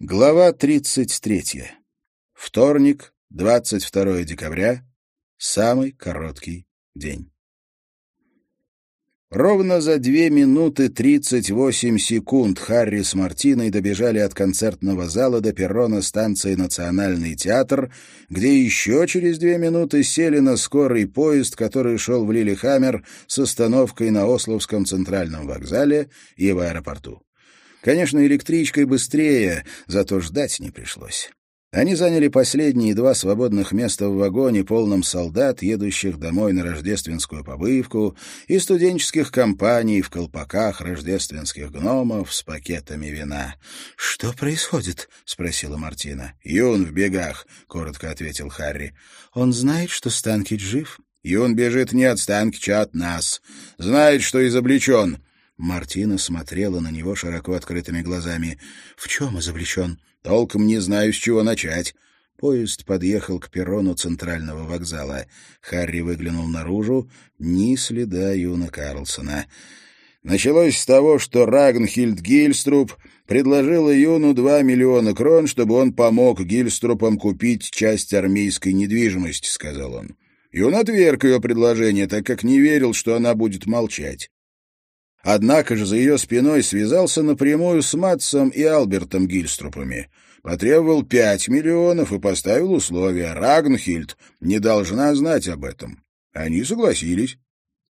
Глава 33. Вторник, 22 декабря. Самый короткий день. Ровно за две минуты тридцать восемь секунд Харри с Мартиной добежали от концертного зала до перрона станции «Национальный театр», где еще через две минуты сели на скорый поезд, который шел в Лилихаммер с остановкой на Ословском центральном вокзале и в аэропорту. Конечно, электричкой быстрее, зато ждать не пришлось. Они заняли последние два свободных места в вагоне, полном солдат, едущих домой на рождественскую побывку, и студенческих компаний в колпаках рождественских гномов с пакетами вина. «Что происходит?» — спросила Мартина. «Юн в бегах», — коротко ответил Харри. «Он знает, что Станкич жив?» «Юн бежит не от Станкича, от нас. Знает, что изобличен. Мартина смотрела на него широко открытыми глазами. «В чем изобличен?» «Толком не знаю, с чего начать». Поезд подъехал к перрону центрального вокзала. Харри выглянул наружу. Ни следа Юна Карлсона. Началось с того, что Рагнхильд Гильструб предложила Юну два миллиона крон, чтобы он помог Гильструпам купить часть армейской недвижимости, — сказал он. Юн отверг ее предложение, так как не верил, что она будет молчать. Однако же за ее спиной связался напрямую с Матсом и Альбертом Гильструпами. Потребовал пять миллионов и поставил условия. Рагнхильд не должна знать об этом. Они согласились.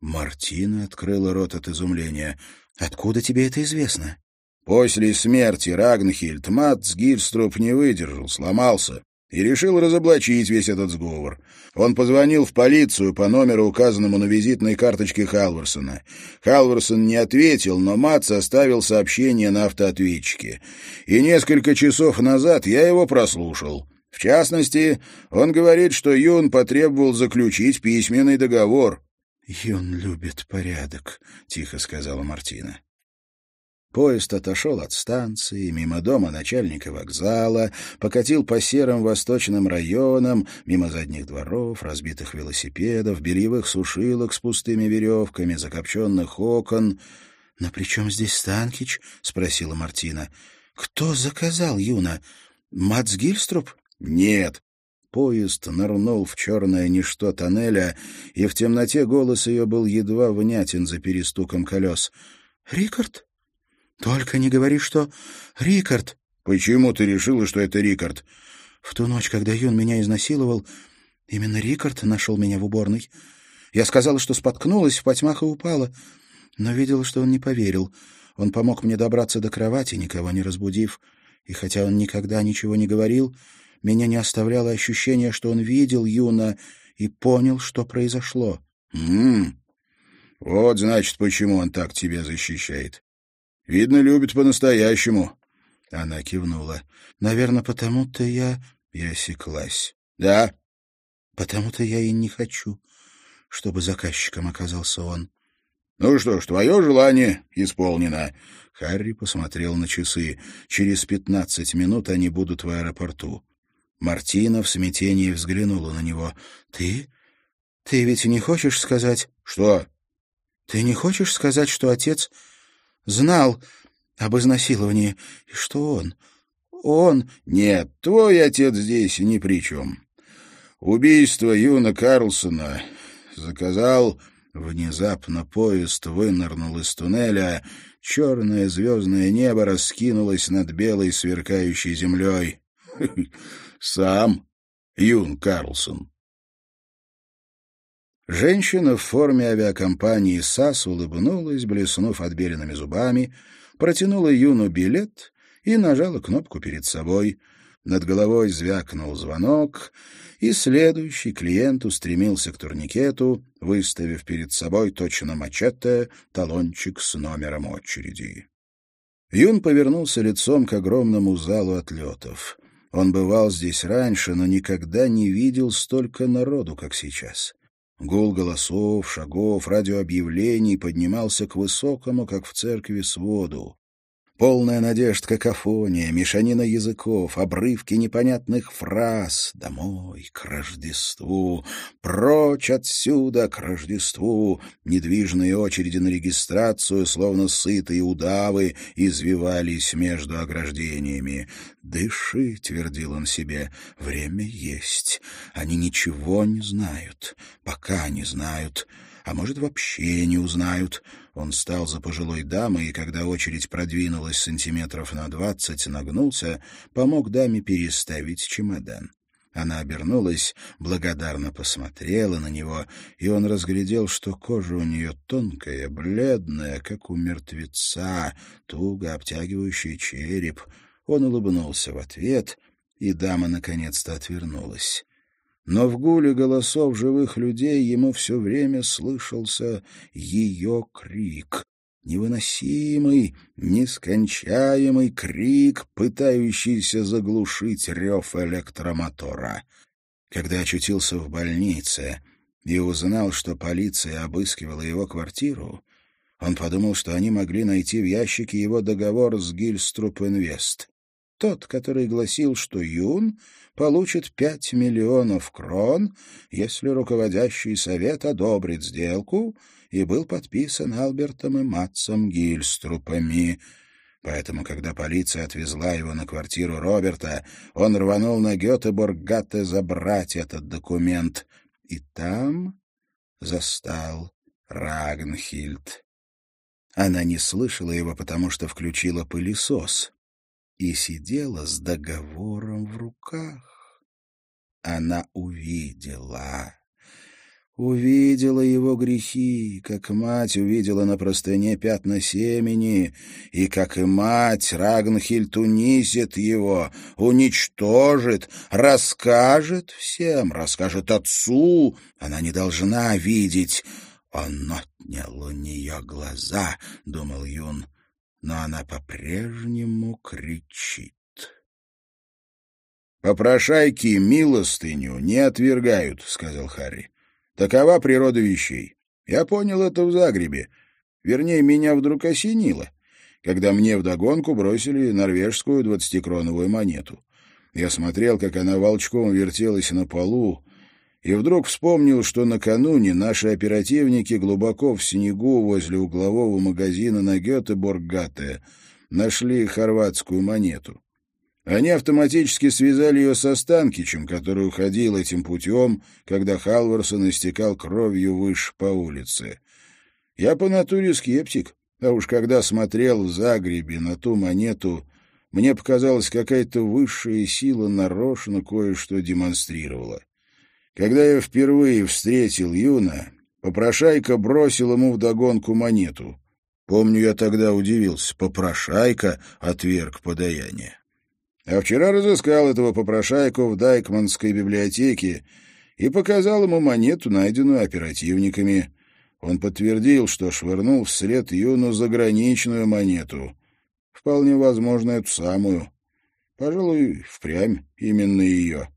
Мартина открыла рот от изумления. «Откуда тебе это известно?» После смерти Рагнхильд Матс Гильструп не выдержал, сломался и решил разоблачить весь этот сговор. Он позвонил в полицию по номеру, указанному на визитной карточке Халварсона. Халварсон не ответил, но Матс оставил сообщение на автоответчике. И несколько часов назад я его прослушал. В частности, он говорит, что Юн потребовал заключить письменный договор. «Юн любит порядок», — тихо сказала Мартина. Поезд отошел от станции, мимо дома начальника вокзала, покатил по серым восточным районам, мимо задних дворов, разбитых велосипедов, бельевых сушилок с пустыми веревками, закопченных окон. — Но при чем здесь Станкич? — спросила Мартина. — Кто заказал Юна? Мац Гильструп? — Нет. Поезд нырнул в черное ничто тоннеля, и в темноте голос ее был едва внятен за перестуком колес. — Рикард? «Только не говори, что... Рикард!» «Почему ты решила, что это Рикард?» «В ту ночь, когда Юн меня изнасиловал, именно Рикард нашел меня в уборной. Я сказала, что споткнулась в потьмах и упала, но видела, что он не поверил. Он помог мне добраться до кровати, никого не разбудив. И хотя он никогда ничего не говорил, меня не оставляло ощущение, что он видел Юна и понял, что произошло». «М-м, вот, значит, почему он так тебя защищает. Видно, любит по-настоящему. Она кивнула. Наверное, потому-то я и осеклась. Да. Потому-то я и не хочу, чтобы заказчиком оказался он. Ну что ж, твое желание исполнено. Харри посмотрел на часы. Через пятнадцать минут они будут в аэропорту. Мартина в смятении взглянула на него. «Ты? Ты ведь не хочешь сказать...» «Что?» «Ты не хочешь сказать, что отец знал об изнасиловании, и что он... Он... Нет, твой отец здесь ни при чем. Убийство Юна Карлсона заказал... Внезапно поезд вынырнул из туннеля, черное звездное небо раскинулось над белой сверкающей землей. Сам Юн Карлсон. Женщина в форме авиакомпании САС улыбнулась, блеснув отбеленными зубами, протянула Юну билет и нажала кнопку перед собой. Над головой звякнул звонок, и следующий клиент устремился к турникету, выставив перед собой точно мачете талончик с номером очереди. Юн повернулся лицом к огромному залу отлетов. Он бывал здесь раньше, но никогда не видел столько народу, как сейчас. Гул голосов, шагов, радиообъявлений поднимался к высокому, как в церкви, своду. Полная надежд какофония, мешанина языков, обрывки непонятных фраз. Домой, к Рождеству, прочь отсюда, к Рождеству. Недвижные очереди на регистрацию, словно сытые удавы, извивались между ограждениями. «Дыши», — твердил он себе, — «время есть. Они ничего не знают, пока не знают» а может, вообще не узнают. Он стал за пожилой дамой, и когда очередь продвинулась сантиметров на двадцать, нагнулся, помог даме переставить чемодан. Она обернулась, благодарно посмотрела на него, и он разглядел, что кожа у нее тонкая, бледная, как у мертвеца, туго обтягивающий череп. Он улыбнулся в ответ, и дама наконец-то отвернулась но в гуле голосов живых людей ему все время слышался ее крик. Невыносимый, нескончаемый крик, пытающийся заглушить рев электромотора. Когда очутился в больнице и узнал, что полиция обыскивала его квартиру, он подумал, что они могли найти в ящике его договор с Гильструп Инвест. Тот, который гласил, что Юн получит пять миллионов крон, если руководящий совет одобрит сделку, и был подписан Альбертом и Матсом Гильструпами. Поэтому, когда полиция отвезла его на квартиру Роберта, он рванул на Гетеборг-Гатте забрать этот документ. И там застал Рагнхильд. Она не слышала его, потому что включила пылесос и сидела с договором в руках. Она увидела, увидела его грехи, как мать увидела на простыне пятна семени, и как и мать Рагнхильд унизит его, уничтожит, расскажет всем, расскажет отцу. Она не должна видеть. Он отнял у нее глаза, — думал Юн но она по-прежнему кричит. «Попрошайки милостыню не отвергают», — сказал Харри. «Такова природа вещей. Я понял это в Загребе. Вернее, меня вдруг осенило, когда мне вдогонку бросили норвежскую двадцатикроновую монету. Я смотрел, как она волчком вертелась на полу, и вдруг вспомнил, что накануне наши оперативники глубоко в снегу возле углового магазина на Гетеборгате нашли хорватскую монету. Они автоматически связали ее со Станкичем, который уходил этим путем, когда Халварсон истекал кровью выше по улице. Я по натуре скептик, а уж когда смотрел в Загребе на ту монету, мне показалось, какая-то высшая сила нарочно кое-что демонстрировала. Когда я впервые встретил Юна, попрошайка бросил ему вдогонку монету. Помню, я тогда удивился. Попрошайка отверг подаяние. А вчера разыскал этого попрошайку в Дайкманской библиотеке и показал ему монету, найденную оперативниками. Он подтвердил, что швырнул вслед Юну заграничную монету. Вполне возможно, эту самую. Пожалуй, впрямь именно ее.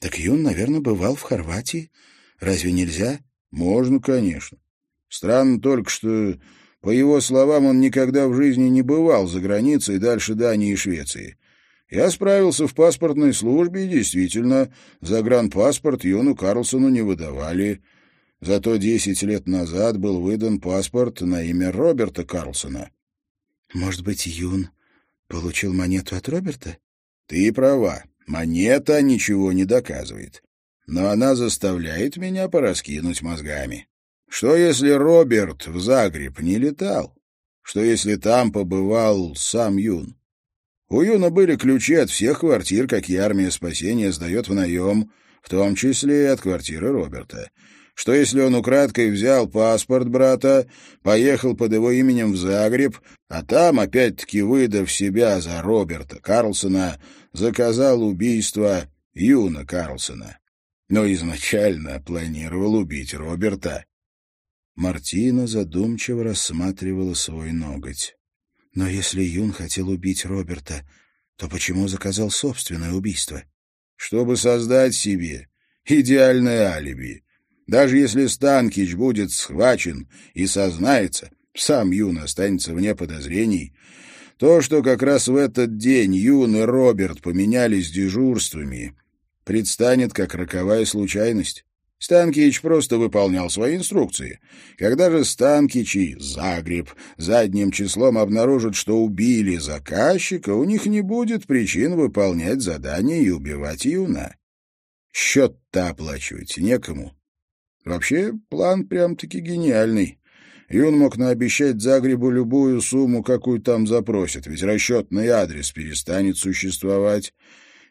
Так Юн, наверное, бывал в Хорватии. Разве нельзя? Можно, конечно. Странно только, что, по его словам, он никогда в жизни не бывал за границей дальше Дании и Швеции. Я справился в паспортной службе, и действительно, загранпаспорт Юну Карлсону не выдавали. Зато десять лет назад был выдан паспорт на имя Роберта Карлсона. Может быть, Юн получил монету от Роберта? Ты права. Монета ничего не доказывает, но она заставляет меня пораскинуть мозгами. Что, если Роберт в Загреб не летал? Что, если там побывал сам Юн? У Юна были ключи от всех квартир, какие армия спасения сдает в наем, в том числе и от квартиры Роберта. Что, если он украдкой взял паспорт брата, поехал под его именем в Загреб, а там, опять-таки выдав себя за Роберта Карлсона, заказал убийство Юна Карлсона, но изначально планировал убить Роберта. Мартина задумчиво рассматривала свой ноготь. Но если Юн хотел убить Роберта, то почему заказал собственное убийство? Чтобы создать себе идеальное алиби. Даже если Станкич будет схвачен и сознается, сам Юн останется вне подозрений, То, что как раз в этот день Юн и Роберт поменялись дежурствами, предстанет как роковая случайность. Станкич просто выполнял свои инструкции. Когда же Станкич и Загреб задним числом обнаружат, что убили заказчика, у них не будет причин выполнять задание и убивать Юна. Счет-то оплачивать некому. Вообще, план прям-таки гениальный. Юн мог наобещать Загребу любую сумму, какую там запросят, ведь расчетный адрес перестанет существовать.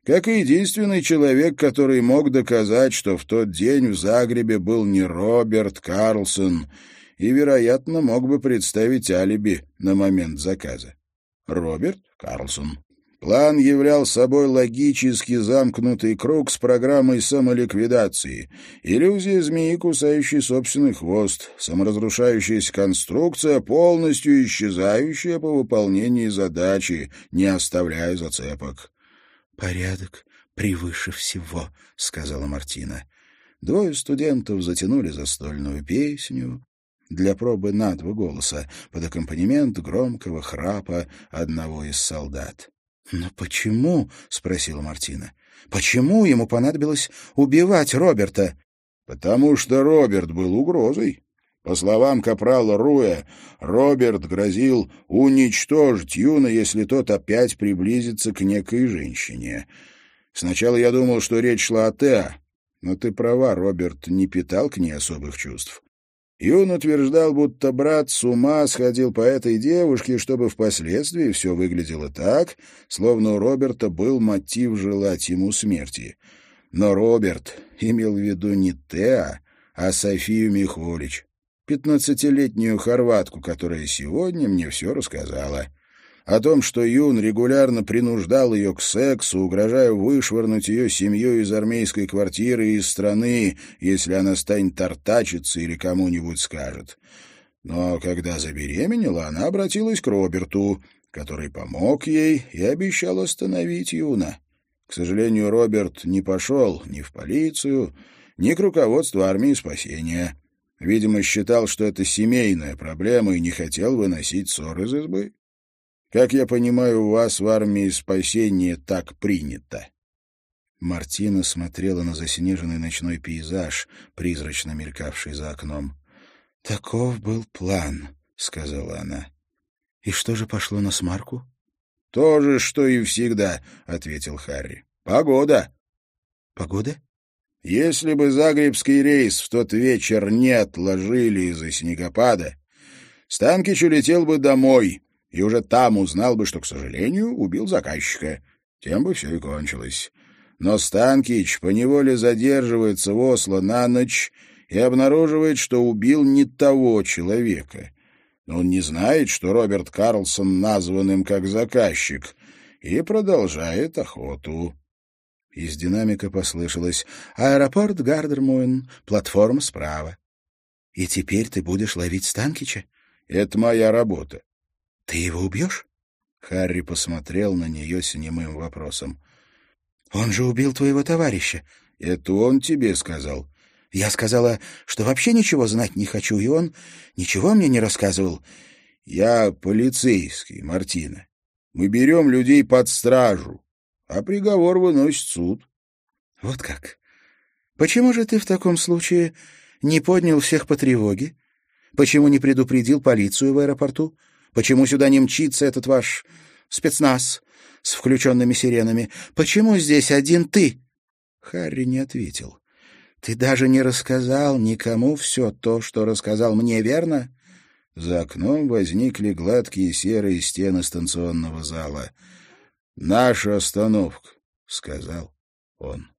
Как и единственный человек, который мог доказать, что в тот день в Загребе был не Роберт Карлсон и, вероятно, мог бы представить алиби на момент заказа. Роберт Карлсон. План являл собой логически замкнутый круг с программой самоликвидации, иллюзия змеи, кусающей собственный хвост, саморазрушающаяся конструкция, полностью исчезающая по выполнении задачи, не оставляя зацепок. «Порядок превыше всего», — сказала Мартина. Двое студентов затянули застольную песню для пробы на два голоса под аккомпанемент громкого храпа одного из солдат. «Но почему?» — спросила Мартина. «Почему ему понадобилось убивать Роберта?» «Потому что Роберт был угрозой. По словам капрала Руя, Роберт грозил уничтожить Юна, если тот опять приблизится к некой женщине. Сначала я думал, что речь шла о Теа, но ты права, Роберт не питал к ней особых чувств. Юн утверждал, будто брат с ума сходил по этой девушке, чтобы впоследствии все выглядело так, словно у Роберта был мотив желать ему смерти. Но Роберт имел в виду не Теа, а Софию Михолич, пятнадцатилетнюю хорватку, которая сегодня мне все рассказала о том, что Юн регулярно принуждал ее к сексу, угрожая вышвырнуть ее семью из армейской квартиры и из страны, если она станет тартачиться или кому-нибудь скажет. Но когда забеременела, она обратилась к Роберту, который помог ей и обещал остановить Юна. К сожалению, Роберт не пошел ни в полицию, ни к руководству армии спасения. Видимо, считал, что это семейная проблема и не хотел выносить ссор из избы. Как я понимаю, у вас в армии спасения так принято. Мартина смотрела на заснеженный ночной пейзаж, призрачно мелькавший за окном. «Таков был план», — сказала она. «И что же пошло на смарку?» «То же, что и всегда», — ответил Харри. «Погода». «Погода?» «Если бы Загребский рейс в тот вечер не отложили из-за снегопада, Станкич улетел бы домой, и уже там узнал бы, что, к сожалению, убил заказчика. Тем бы все и кончилось. Но Станкич поневоле задерживается в Осло на ночь и обнаруживает, что убил не того человека. Но он не знает, что Роберт Карлсон назван им как заказчик, и продолжает охоту. Из динамика послышалось «Аэропорт Гардермуэн, платформа справа». «И теперь ты будешь ловить Станкича?» «Это моя работа. Ты его убьешь? Харри посмотрел на нее с немым вопросом. Он же убил твоего товарища. Это он тебе сказал. Я сказала, что вообще ничего знать не хочу, и он ничего мне не рассказывал. Я полицейский, Мартина. Мы берем людей под стражу, а приговор выносит суд. Вот как. Почему же ты в таком случае не поднял всех по тревоге? Почему не предупредил полицию в аэропорту? Почему сюда не мчится этот ваш спецназ с включенными сиренами? Почему здесь один ты?» Харри не ответил. «Ты даже не рассказал никому все то, что рассказал мне, верно?» За окном возникли гладкие серые стены станционного зала. «Наша остановка», — сказал он.